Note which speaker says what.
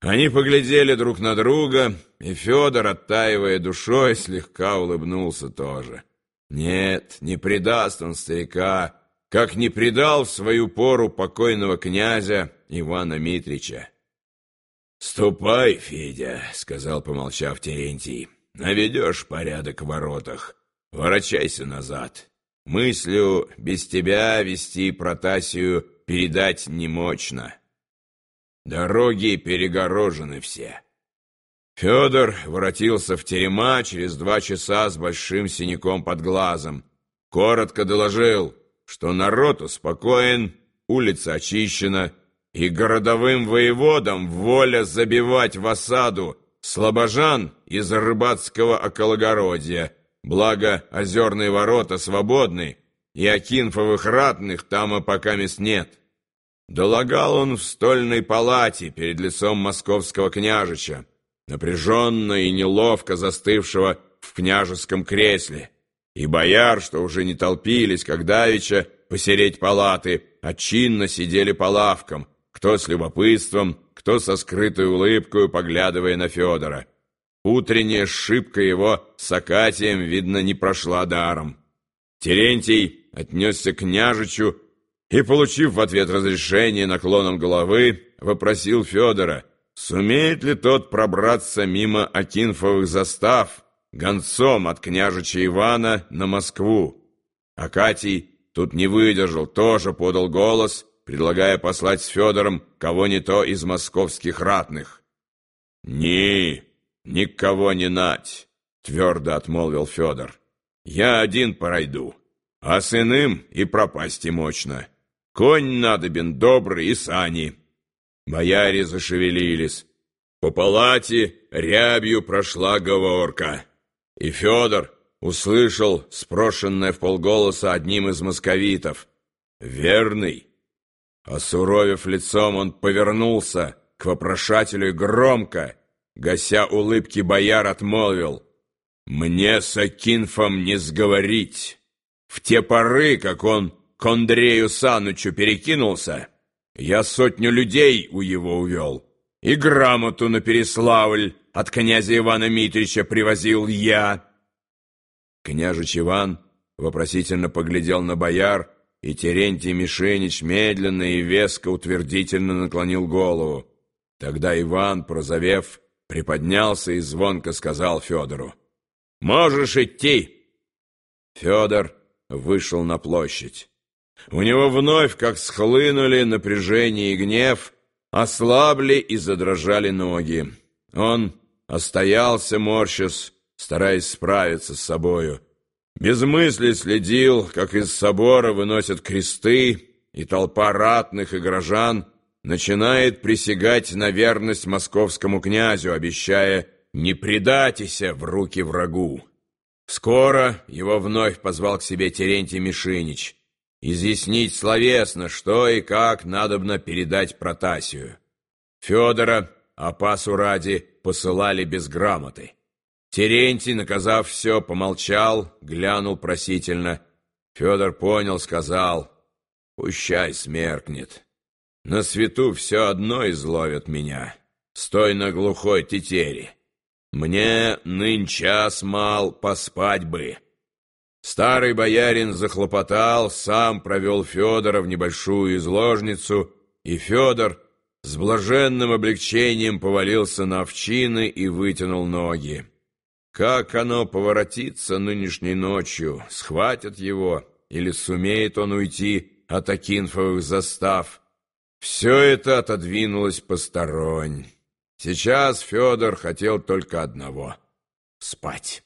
Speaker 1: Они поглядели друг на друга, и Федор, оттаивая душой, слегка улыбнулся тоже. Нет, не предаст он старика, как не предал в свою пору покойного князя Ивана Митрича. «Ступай, Федя», — сказал, помолчав Терентий, — «наведешь порядок в воротах, ворочайся назад. Мыслю без тебя вести Протасию передать немощно. Дороги перегорожены все». Федор воротился в терема через два часа с большим синяком под глазом. Коротко доложил, что народ успокоен, улица очищена, и городовым воеводам воля забивать в осаду слобожан из рыбацкого окологородья, благо озерные ворота свободны, и Акинфовых ратных там и пока мест нет. Долагал он в стольной палате перед лицом московского княжича, напряженно и неловко застывшего в княжеском кресле, и бояр, что уже не толпились, как давеча, посереть палаты, а чинно сидели по лавкам, кто с любопытством, кто со скрытой улыбкой, поглядывая на Федора. Утренняя шибка его с Акатием, видно, не прошла даром. Терентий отнесся к княжичу и, получив в ответ разрешение наклоном головы, вопросил Федора, Сумеет ли тот пробраться мимо Акинфовых застав гонцом от княжича Ивана на Москву? Акатий тут не выдержал, тоже подал голос, предлагая послать с Федором кого не то из московских ратных. «Ни, никого не нать», — твердо отмолвил Федор. «Я один пройду, а с иным и пропасть мощно. Конь надобен добрый и сани». Бояре зашевелились. По палате рябью прошла говорка. И Федор услышал спрошенное в полголоса одним из московитов. «Верный». Осуровев лицом, он повернулся к вопрошателю громко, гася улыбки бояр, отмолвил. «Мне с Акинфом не сговорить. В те поры, как он к Андрею Санычу перекинулся, я сотню людей у его увел, и грамоту на Переславль от князя Ивана Митрича привозил я. Княжич Иван вопросительно поглядел на бояр, и Терентий Мишенич медленно и веско утвердительно наклонил голову. Тогда Иван, прозовев, приподнялся и звонко сказал Федору, «Можешь идти!» Федор вышел на площадь. У него вновь, как схлынули напряжение и гнев, ослабли и задрожали ноги. Он остоялся, морщась, стараясь справиться с собою. Без мысли следил, как из собора выносят кресты, и толпа ратных и горожан начинает присягать на верность московскому князю, обещая «не предайтеся в руки врагу». Скоро его вновь позвал к себе Терентий Мишинич изъяснить словесно, что и как надобно передать Протасию. Федора, опасу ради, посылали без грамоты. Терентий, наказав все, помолчал, глянул просительно. Федор понял, сказал, «Пущай смеркнет. На свету все одно изловят меня. Стой на глухой тетере. Мне нынь час мал, поспать бы». Старый боярин захлопотал, сам провел Федора в небольшую изложницу, и Федор с блаженным облегчением повалился на овчины и вытянул ноги. Как оно поворотится нынешней ночью, схватят его, или сумеет он уйти от Акинфовых застав? Все это отодвинулось посторонь. Сейчас Федор хотел только одного — спать.